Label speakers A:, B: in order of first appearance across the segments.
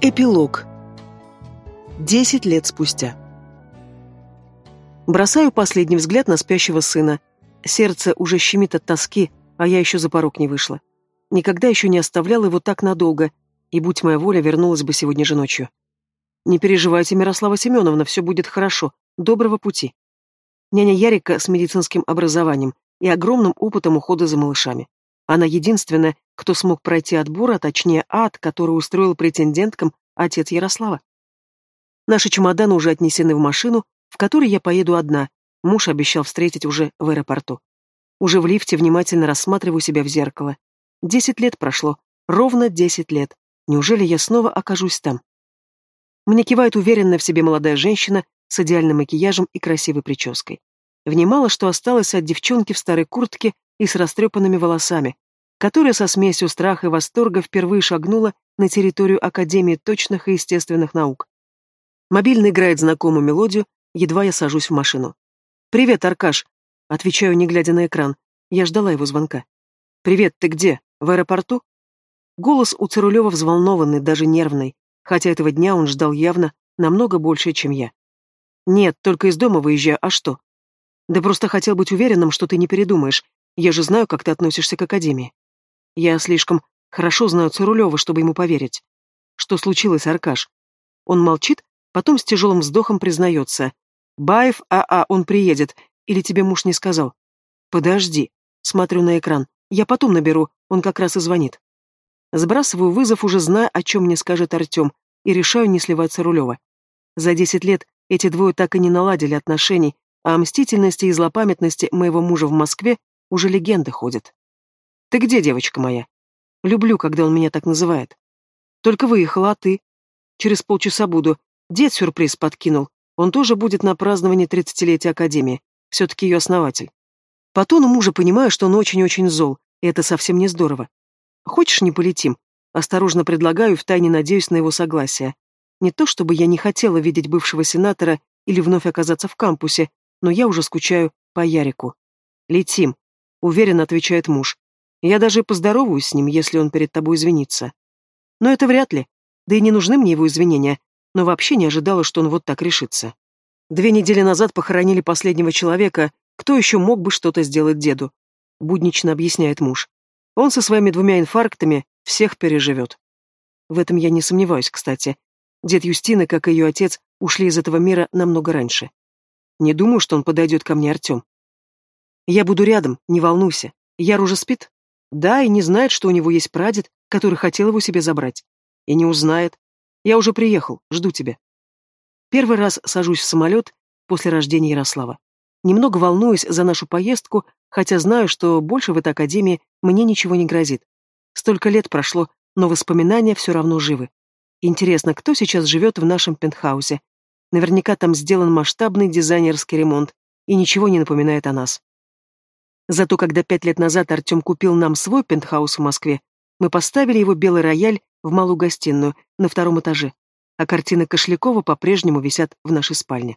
A: Эпилог. Десять лет спустя. Бросаю последний взгляд на спящего сына. Сердце уже щемит от тоски, а я еще за порог не вышла. Никогда еще не оставляла его так надолго, и, будь моя воля, вернулась бы сегодня же ночью. Не переживайте, Мирослава Семеновна, все будет хорошо. Доброго пути. Няня Ярика с медицинским образованием и огромным опытом ухода за малышами. Она единственная, кто смог пройти отбор, а точнее ад, который устроил претенденткам отец Ярослава. Наши чемоданы уже отнесены в машину, в которой я поеду одна. Муж обещал встретить уже в аэропорту. Уже в лифте внимательно рассматриваю себя в зеркало. Десять лет прошло. Ровно десять лет. Неужели я снова окажусь там? Мне кивает уверенная в себе молодая женщина с идеальным макияжем и красивой прической. Внимала, что осталось от девчонки в старой куртке и с растрепанными волосами, которая со смесью страха и восторга впервые шагнула на территорию Академии точных и естественных наук. Мобильный играет знакомую мелодию, едва я сажусь в машину. «Привет, Аркаш!» — отвечаю, не глядя на экран. Я ждала его звонка. «Привет, ты где? В аэропорту?» Голос у Цирулева взволнованный, даже нервный, хотя этого дня он ждал явно намного больше, чем я. «Нет, только из дома выезжаю, а что?» «Да просто хотел быть уверенным, что ты не передумаешь, я же знаю, как ты относишься к Академии. Я слишком хорошо знаю Цирулева, чтобы ему поверить. Что случилось, Аркаш? Он молчит, потом с тяжелым вздохом признается. Баев, а-а, он приедет. Или тебе муж не сказал? Подожди. Смотрю на экран. Я потом наберу, он как раз и звонит. Сбрасываю вызов, уже зная, о чем мне скажет Артем, и решаю не сливать Цирулева. За десять лет эти двое так и не наладили отношений, а о мстительности и злопамятности моего мужа в Москве уже легенда ходит. Ты где, девочка моя? Люблю, когда он меня так называет. Только выехала, а ты? Через полчаса буду. Дед сюрприз подкинул. Он тоже будет на праздновании тридцатилетия Академии. Все-таки ее основатель. По тону мужа понимаю, что он очень-очень зол, и это совсем не здорово. Хочешь, не полетим? Осторожно предлагаю и втайне надеюсь на его согласие. Не то чтобы я не хотела видеть бывшего сенатора или вновь оказаться в кампусе, но я уже скучаю по Ярику. Летим, уверенно отвечает муж. Я даже поздороваюсь с ним, если он перед тобой извинится. Но это вряд ли. Да и не нужны мне его извинения, но вообще не ожидала, что он вот так решится. Две недели назад похоронили последнего человека, кто еще мог бы что-то сделать деду? Буднично объясняет муж. Он со своими двумя инфарктами всех переживет. В этом я не сомневаюсь, кстати. Дед Юстины, как и ее отец, ушли из этого мира намного раньше. Не думаю, что он подойдет ко мне, Артем. Я буду рядом, не волнуйся. Яр уже спит? Да, и не знает, что у него есть прадед, который хотел его себе забрать. И не узнает. Я уже приехал, жду тебя. Первый раз сажусь в самолет после рождения Ярослава. Немного волнуюсь за нашу поездку, хотя знаю, что больше в этой академии мне ничего не грозит. Столько лет прошло, но воспоминания все равно живы. Интересно, кто сейчас живет в нашем пентхаусе? Наверняка там сделан масштабный дизайнерский ремонт, и ничего не напоминает о нас. Зато когда пять лет назад Артем купил нам свой пентхаус в Москве, мы поставили его белый рояль в малую гостиную на втором этаже, а картины Кошлякова по-прежнему висят в нашей спальне.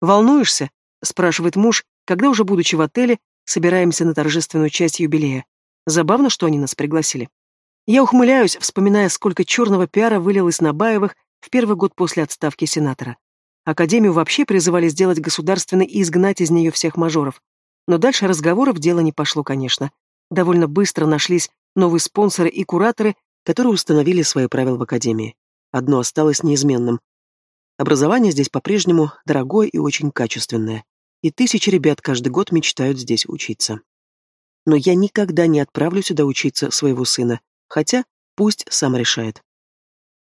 A: «Волнуешься?» — спрашивает муж, когда уже будучи в отеле, собираемся на торжественную часть юбилея. Забавно, что они нас пригласили. Я ухмыляюсь, вспоминая, сколько черного пиара вылилось на Баевых в первый год после отставки сенатора. Академию вообще призывали сделать государственной и изгнать из нее всех мажоров. Но дальше разговоров дело не пошло, конечно. Довольно быстро нашлись новые спонсоры и кураторы, которые установили свои правила в Академии. Одно осталось неизменным. Образование здесь по-прежнему дорогое и очень качественное. И тысячи ребят каждый год мечтают здесь учиться. Но я никогда не отправлю сюда учиться своего сына, хотя пусть сам решает.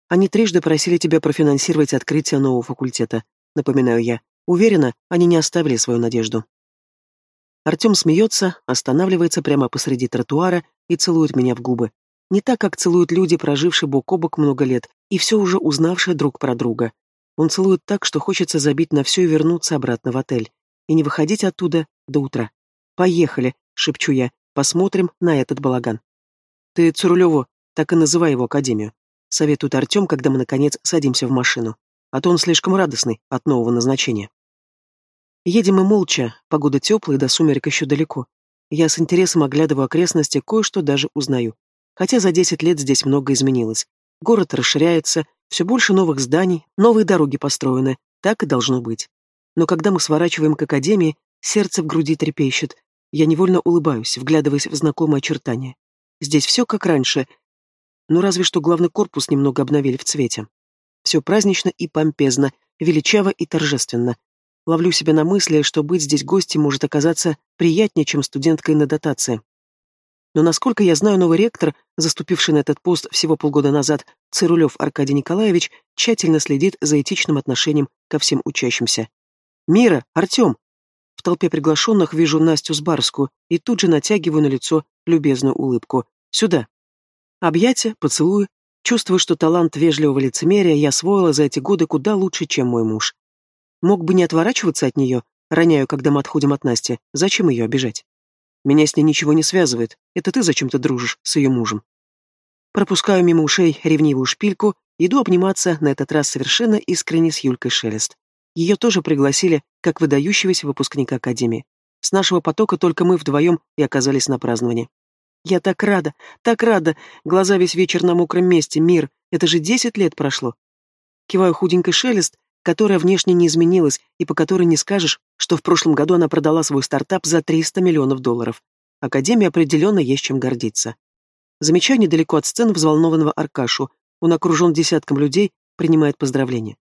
A: Они трижды просили тебя профинансировать открытие нового факультета, напоминаю я. Уверена, они не оставили свою надежду. Артем смеется, останавливается прямо посреди тротуара и целует меня в губы. Не так, как целуют люди, прожившие бок о бок много лет, и все уже узнавшие друг про друга. Он целует так, что хочется забить на все и вернуться обратно в отель. И не выходить оттуда до утра. «Поехали», — шепчу я, — «посмотрим на этот балаган». «Ты Цурулеву, так и называй его академию», — советует Артем, когда мы, наконец, садимся в машину. А то он слишком радостный от нового назначения. Едем мы молча, погода теплая, до сумерек еще далеко. Я с интересом оглядываю окрестности, кое-что даже узнаю. Хотя за десять лет здесь много изменилось. Город расширяется, все больше новых зданий, новые дороги построены. Так и должно быть. Но когда мы сворачиваем к академии, сердце в груди трепещет. Я невольно улыбаюсь, вглядываясь в знакомые очертания. Здесь все как раньше. Ну, разве что главный корпус немного обновили в цвете. Все празднично и помпезно, величаво и торжественно. Ловлю себя на мысли, что быть здесь гостем может оказаться приятнее, чем студенткой на дотации. Но, насколько я знаю, новый ректор, заступивший на этот пост всего полгода назад, Цирулев Аркадий Николаевич, тщательно следит за этичным отношением ко всем учащимся. «Мира! Артем!» В толпе приглашенных вижу Настю Сбарскую и тут же натягиваю на лицо любезную улыбку. «Сюда!» Объятия, поцелуи. Чувствую, что талант вежливого лицемерия я освоила за эти годы куда лучше, чем мой муж. Мог бы не отворачиваться от нее, роняю, когда мы отходим от Насти. Зачем ее обижать? Меня с ней ничего не связывает. Это ты зачем-то дружишь с ее мужем. Пропускаю мимо ушей ревнивую шпильку, иду обниматься, на этот раз совершенно искренне с Юлькой Шелест. Ее тоже пригласили, как выдающегося выпускника Академии. С нашего потока только мы вдвоем и оказались на праздновании. Я так рада, так рада. Глаза весь вечер на мокром месте, мир. Это же десять лет прошло. Киваю худенькой Шелест, которая внешне не изменилась и по которой не скажешь, что в прошлом году она продала свой стартап за 300 миллионов долларов. Академия определенно есть чем гордиться. Замечаю недалеко от сцены взволнованного Аркашу. Он окружен десятком людей, принимает поздравления.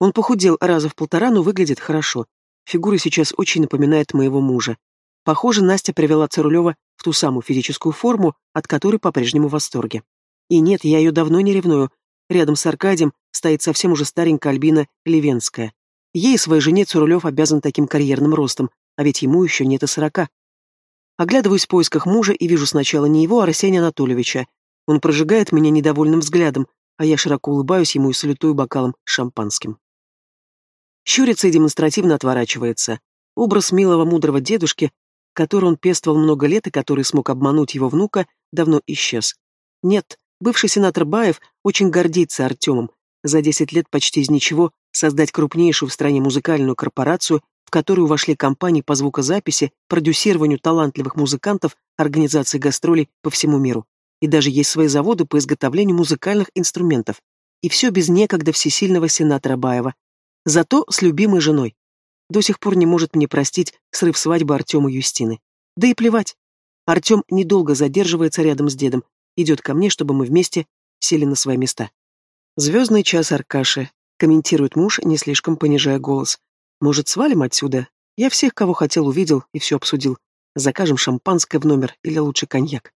A: Он похудел раза в полтора, но выглядит хорошо. Фигура сейчас очень напоминает моего мужа. Похоже, Настя привела Цирулева в ту самую физическую форму, от которой по-прежнему в восторге. И нет, я ее давно не ревную, Рядом с Аркадием стоит совсем уже старенькая Альбина Левенская. Ей своей жене Цурулев обязан таким карьерным ростом, а ведь ему еще нет и сорока. Оглядываюсь в поисках мужа и вижу сначала не его, а Арсения Анатольевича. Он прожигает меня недовольным взглядом, а я широко улыбаюсь ему и салютую бокалом шампанским. Щурится и демонстративно отворачивается. Образ милого мудрого дедушки, который он пествовал много лет и который смог обмануть его внука, давно исчез. Нет, Бывший сенатор Баев очень гордится Артемом. За 10 лет почти из ничего создать крупнейшую в стране музыкальную корпорацию, в которую вошли компании по звукозаписи, продюсированию талантливых музыкантов, организации гастролей по всему миру. И даже есть свои заводы по изготовлению музыкальных инструментов. И все без некогда всесильного сенатора Баева. Зато с любимой женой. До сих пор не может мне простить срыв свадьбы Артема Юстины. Да и плевать. Артем недолго задерживается рядом с дедом, идет ко мне, чтобы мы вместе сели на свои места. «Звездный час Аркаши», — комментирует муж, не слишком понижая голос. «Может, свалим отсюда? Я всех, кого хотел, увидел и все обсудил. Закажем шампанское в номер или лучше коньяк».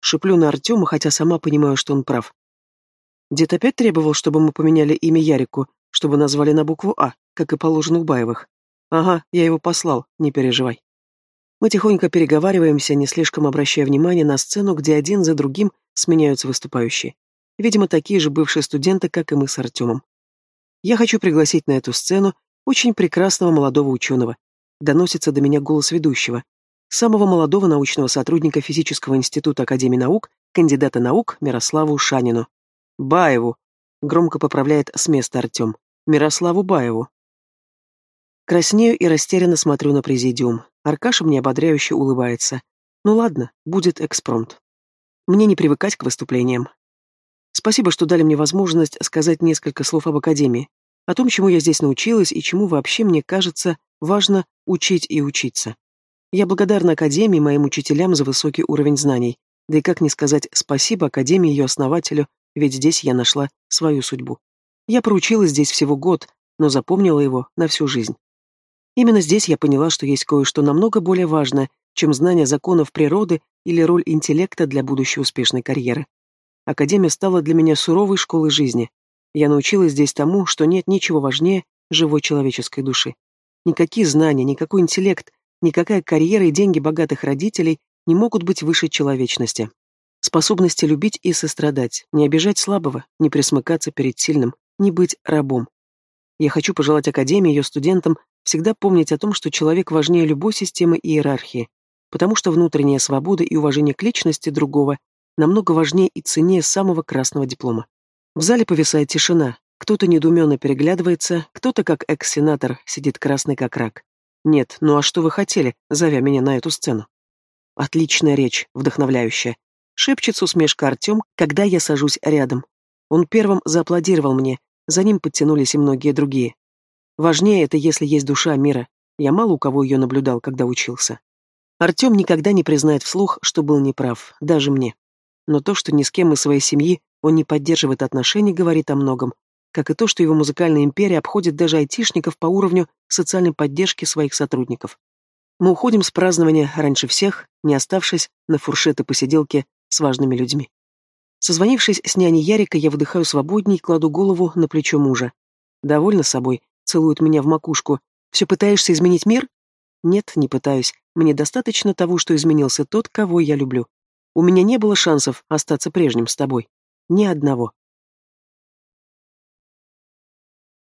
A: Шиплю на Артема, хотя сама понимаю, что он прав. Дед опять требовал, чтобы мы поменяли имя Ярику, чтобы назвали на букву «А», как и положено у Баевых. Ага, я его послал, не переживай. Мы тихонько переговариваемся, не слишком обращая внимания на сцену, где один за другим сменяются выступающие. Видимо, такие же бывшие студенты, как и мы с Артемом. Я хочу пригласить на эту сцену очень прекрасного молодого ученого. Доносится до меня голос ведущего. Самого молодого научного сотрудника Физического института Академии наук, кандидата наук Мирославу Шанину. «Баеву», — громко поправляет с места Артем. «Мирославу Баеву». Краснею и растерянно смотрю на президиум. Аркаша мне ободряюще улыбается. Ну ладно, будет экспромт. Мне не привыкать к выступлениям. Спасибо, что дали мне возможность сказать несколько слов об Академии, о том, чему я здесь научилась и чему вообще, мне кажется, важно учить и учиться. Я благодарна Академии моим учителям за высокий уровень знаний, да и как не сказать спасибо Академии и ее основателю, ведь здесь я нашла свою судьбу. Я проучилась здесь всего год, но запомнила его на всю жизнь. Именно здесь я поняла, что есть кое-что намного более важное, чем знание законов природы или роль интеллекта для будущей успешной карьеры. Академия стала для меня суровой школой жизни. Я научилась здесь тому, что нет ничего важнее живой человеческой души. Никакие знания, никакой интеллект, никакая карьера и деньги богатых родителей не могут быть выше человечности. Способности любить и сострадать, не обижать слабого, не присмыкаться перед сильным, не быть рабом. Я хочу пожелать Академии ее студентам Всегда помнить о том, что человек важнее любой системы иерархии, потому что внутренняя свобода и уважение к личности другого намного важнее и ценнее самого красного диплома. В зале повисает тишина. Кто-то недуменно переглядывается, кто-то, как экс-сенатор, сидит красный как рак. Нет, ну а что вы хотели, зовя меня на эту сцену? Отличная речь, вдохновляющая. Шепчет с усмешкой Артем, когда я сажусь рядом. Он первым зааплодировал мне, за ним подтянулись и многие другие. Важнее это, если есть душа мира. Я мало у кого ее наблюдал, когда учился. Артем никогда не признает вслух, что был неправ, даже мне. Но то, что ни с кем из своей семьи он не поддерживает отношений, говорит о многом. Как и то, что его музыкальная империя обходит даже айтишников по уровню социальной поддержки своих сотрудников. Мы уходим с празднования раньше всех, не оставшись на фуршеты посиделки с важными людьми. Созвонившись с няней Ярика, я выдыхаю свободней и кладу голову на плечо мужа. Довольна собой, целует меня в макушку. Все пытаешься изменить мир? Нет, не пытаюсь. Мне достаточно того, что изменился тот, кого я люблю. У меня не было шансов остаться прежним с тобой. Ни одного.